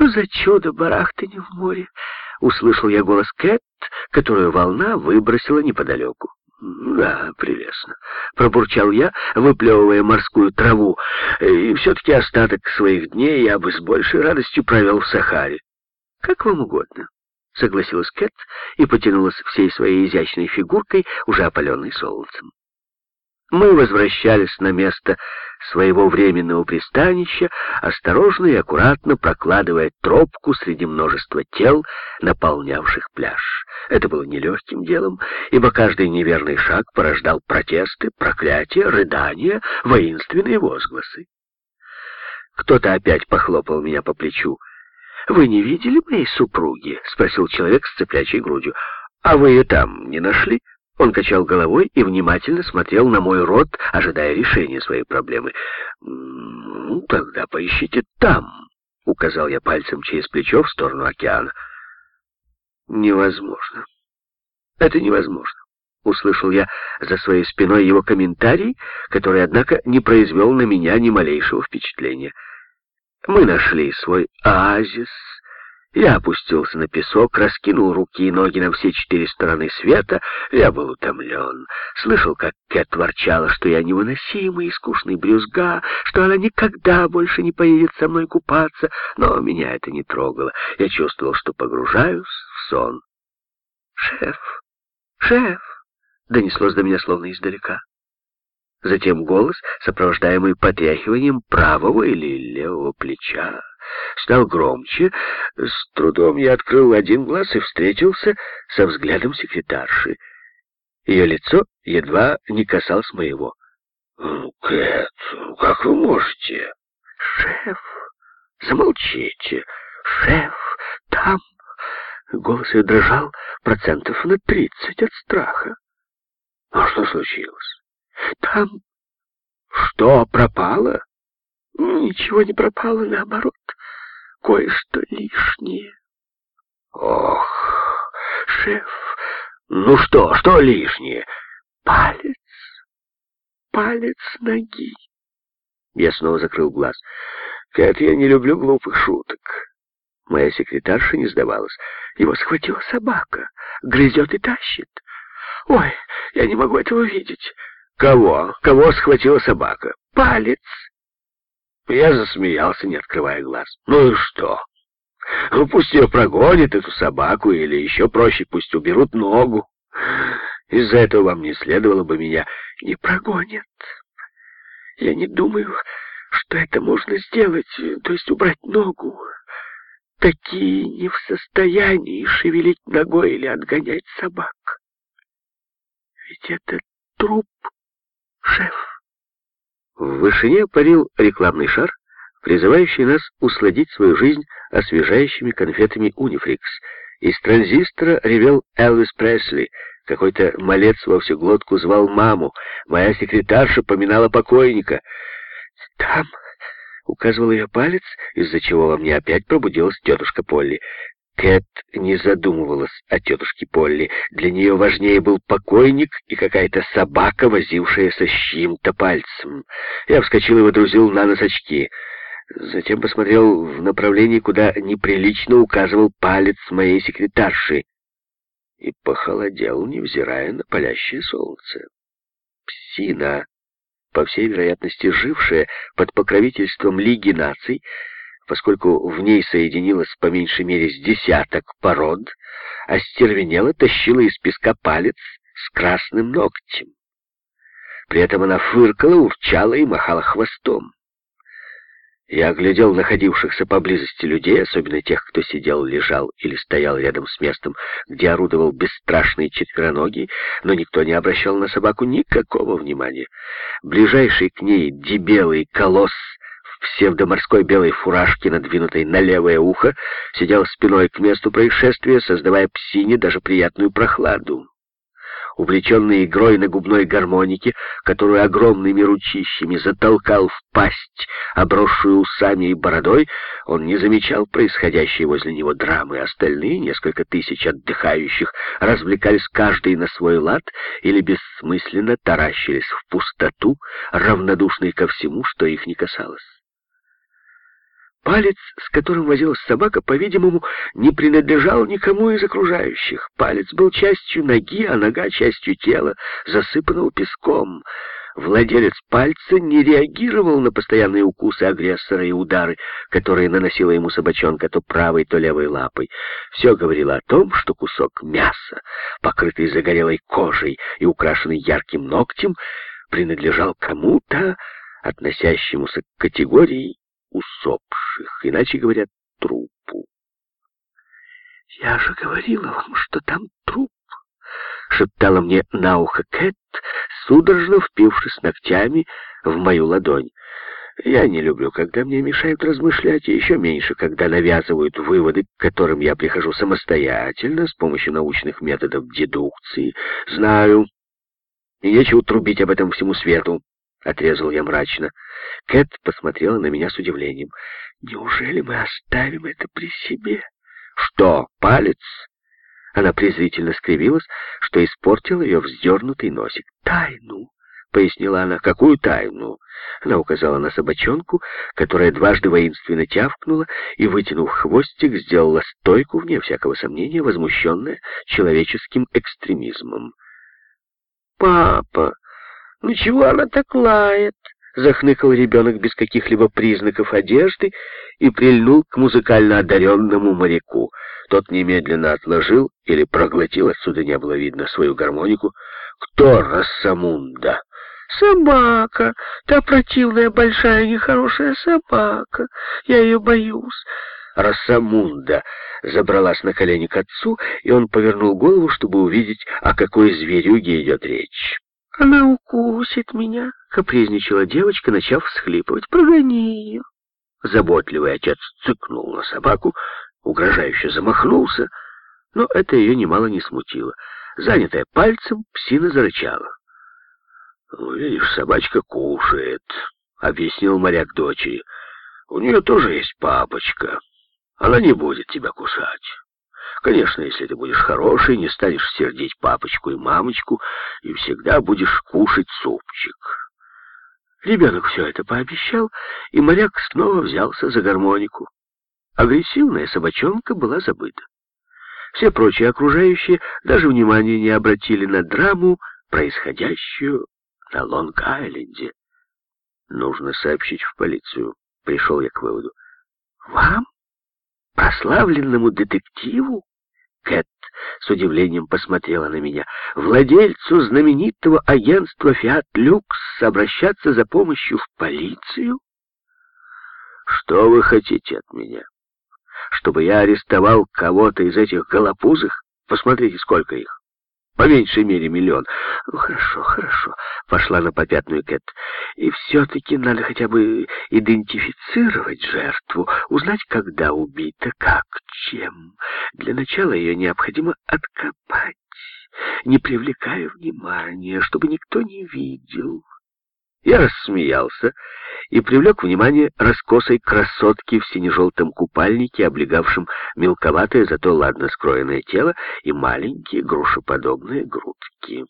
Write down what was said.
Что за чудо барахтанье в море? Услышал я голос Кэт, которую волна выбросила неподалеку. «Да, прелестно», — пробурчал я, выплевывая морскую траву. «И все-таки остаток своих дней я бы с большей радостью провел в Сахаре». «Как вам угодно», — согласилась Кэт и потянулась всей своей изящной фигуркой, уже опаленной солнцем. Мы возвращались на место своего временного пристанища, осторожно и аккуратно прокладывая тропку среди множества тел, наполнявших пляж. Это было нелегким делом, ибо каждый неверный шаг порождал протесты, проклятия, рыдания, воинственные возгласы. Кто-то опять похлопал меня по плечу. «Вы не видели моей супруги?» — спросил человек с цыплячьей грудью. «А вы ее там не нашли?» Он качал головой и внимательно смотрел на мой рот, ожидая решения своей проблемы. «Ну, тогда поищите там», — указал я пальцем через плечо в сторону океана. «Невозможно. Это невозможно», — услышал я за своей спиной его комментарий, который, однако, не произвел на меня ни малейшего впечатления. Мы нашли свой оазис, я опустился на песок, раскинул руки и ноги на все четыре стороны света. Я был утомлен. Слышал, как Кэт ворчала, что я невыносимый и скучный брюзга, что она никогда больше не поедет со мной купаться, но меня это не трогало. Я чувствовал, что погружаюсь в сон. «Шеф! Шеф!» — донеслось до меня словно издалека. Затем голос, сопровождаемый потряхиванием правого или левого плеча, стал громче. С трудом я открыл один глаз и встретился со взглядом секретарши. Ее лицо едва не касалось моего. «Кэт, как вы можете?» «Шеф, замолчите! Шеф, там...» Голос ее дрожал процентов на тридцать от страха. «А что случилось?» «Там что, пропало?» Ничего не пропало, наоборот, кое-что лишнее. Ох, шеф, ну что, что лишнее? Палец, палец ноги. Я снова закрыл глаз. Кэт, я не люблю глупых шуток. Моя секретарша не сдавалась. Его схватила собака, грызет и тащит. Ой, я не могу этого видеть. Кого? Кого схватила собака? Палец. Я засмеялся, не открывая глаз. Ну и что? Ну, пусть ее прогонят, эту собаку, или еще проще, пусть уберут ногу. Из-за этого вам не следовало бы меня... Не прогонят. Я не думаю, что это можно сделать, то есть убрать ногу. Такие не в состоянии шевелить ногой или отгонять собак. Ведь это труп, шеф. В вышине парил рекламный шар, призывающий нас усладить свою жизнь освежающими конфетами «Унифрикс». Из транзистора ревел Элвис Пресли. Какой-то малец во всю глотку звал маму. Моя секретарша поминала покойника. «Там...» — указывал ее палец, из-за чего во мне опять пробудилась тетушка Полли. Кэт не задумывалась о тетушке Полли. Для нее важнее был покойник и какая-то собака, возившаяся с чьим-то пальцем. Я вскочил и водрузил на нос очки. Затем посмотрел в направлении, куда неприлично указывал палец моей секретарши. И похолодел, невзирая на палящее солнце. Псина, по всей вероятности жившая под покровительством Лиги наций, поскольку в ней соединилось по меньшей мере с десяток пород, остервенела тащила из песка палец с красным ногтем. При этом она фыркала, урчала и махала хвостом. Я оглядел находившихся поблизости людей, особенно тех, кто сидел, лежал или стоял рядом с местом, где орудовал бесстрашный четвероногий, но никто не обращал на собаку никакого внимания. Ближайший к ней дебелый колосс псевдоморской белой фуражке, надвинутой на левое ухо, сидел спиной к месту происшествия, создавая псине даже приятную прохладу. Увлеченный игрой на губной гармонике, которую огромными ручищами затолкал в пасть, обросшую усами и бородой, он не замечал происходящей возле него драмы. Остальные, несколько тысяч отдыхающих, развлекались каждый на свой лад или бессмысленно таращились в пустоту, равнодушные ко всему, что их не касалось. Палец, с которым возилась собака, по-видимому, не принадлежал никому из окружающих. Палец был частью ноги, а нога — частью тела, засыпанного песком. Владелец пальца не реагировал на постоянные укусы агрессора и удары, которые наносила ему собачонка то правой, то левой лапой. Все говорило о том, что кусок мяса, покрытый загорелой кожей и украшенный ярким ногтем, принадлежал кому-то, относящемуся к категории усопших, иначе говоря, трупу. «Я же говорила вам, что там труп», — шептала мне на ухо Кэт, судорожно впившись ногтями в мою ладонь. Я не люблю, когда мне мешают размышлять, и еще меньше, когда навязывают выводы, к которым я прихожу самостоятельно, с помощью научных методов дедукции. Знаю, и нечего трубить об этом всему свету. — отрезал я мрачно. Кэт посмотрела на меня с удивлением. «Неужели мы оставим это при себе?» «Что, палец?» Она презрительно скривилась, что испортил ее вздернутый носик. «Тайну!» — пояснила она. «Какую тайну?» Она указала на собачонку, которая дважды воинственно тявкнула и, вытянув хвостик, сделала стойку, вне всякого сомнения, возмущенная человеческим экстремизмом. «Папа!» «Ну чего она так лает?» — захныкал ребенок без каких-либо признаков одежды и прильнул к музыкально одаренному моряку. Тот немедленно отложил или проглотил, отсюда не было видно, свою гармонику. «Кто Рассамунда?» «Собака, та противная большая нехорошая собака. Я ее боюсь». Рассамунда забралась на колени к отцу, и он повернул голову, чтобы увидеть, о какой зверюге идет речь. «Она укусит меня», — капризничала девочка, начав всхлипывать. «Прогони ее». Заботливый отец цыкнул на собаку, угрожающе замахнулся, но это ее немало не смутило. Занятая пальцем, псина зарычала. «Ну, видишь, собачка кушает», — объяснил моряк дочери. «У нее тоже есть папочка. Она не будет тебя кусать». Конечно, если ты будешь хороший, не станешь сердить папочку и мамочку, и всегда будешь кушать супчик. Ребенок все это пообещал, и моряк снова взялся за гармонику. Агрессивная собачонка была забыта. Все прочие окружающие даже внимания не обратили на драму, происходящую на Лонг-Айленде. Нужно сообщить в полицию. Пришел я к выводу. Вам? Прославленному детективу? Кэт с удивлением посмотрела на меня. Владельцу знаменитого агентства «Фиат Люкс» обращаться за помощью в полицию? Что вы хотите от меня? Чтобы я арестовал кого-то из этих голопузых? Посмотрите, сколько их. По меньшей мере миллион. Ну, хорошо, хорошо, пошла на попятную Кэт. И все-таки надо хотя бы идентифицировать жертву, узнать, когда убита, как, чем. Для начала ее необходимо откопать, не привлекая внимания, чтобы никто не видел. Я рассмеялся и привлек внимание раскосой красотки в сине-желтом купальнике, облегавшем мелковатое, зато ладно скроенное тело и маленькие грушеподобные грудки.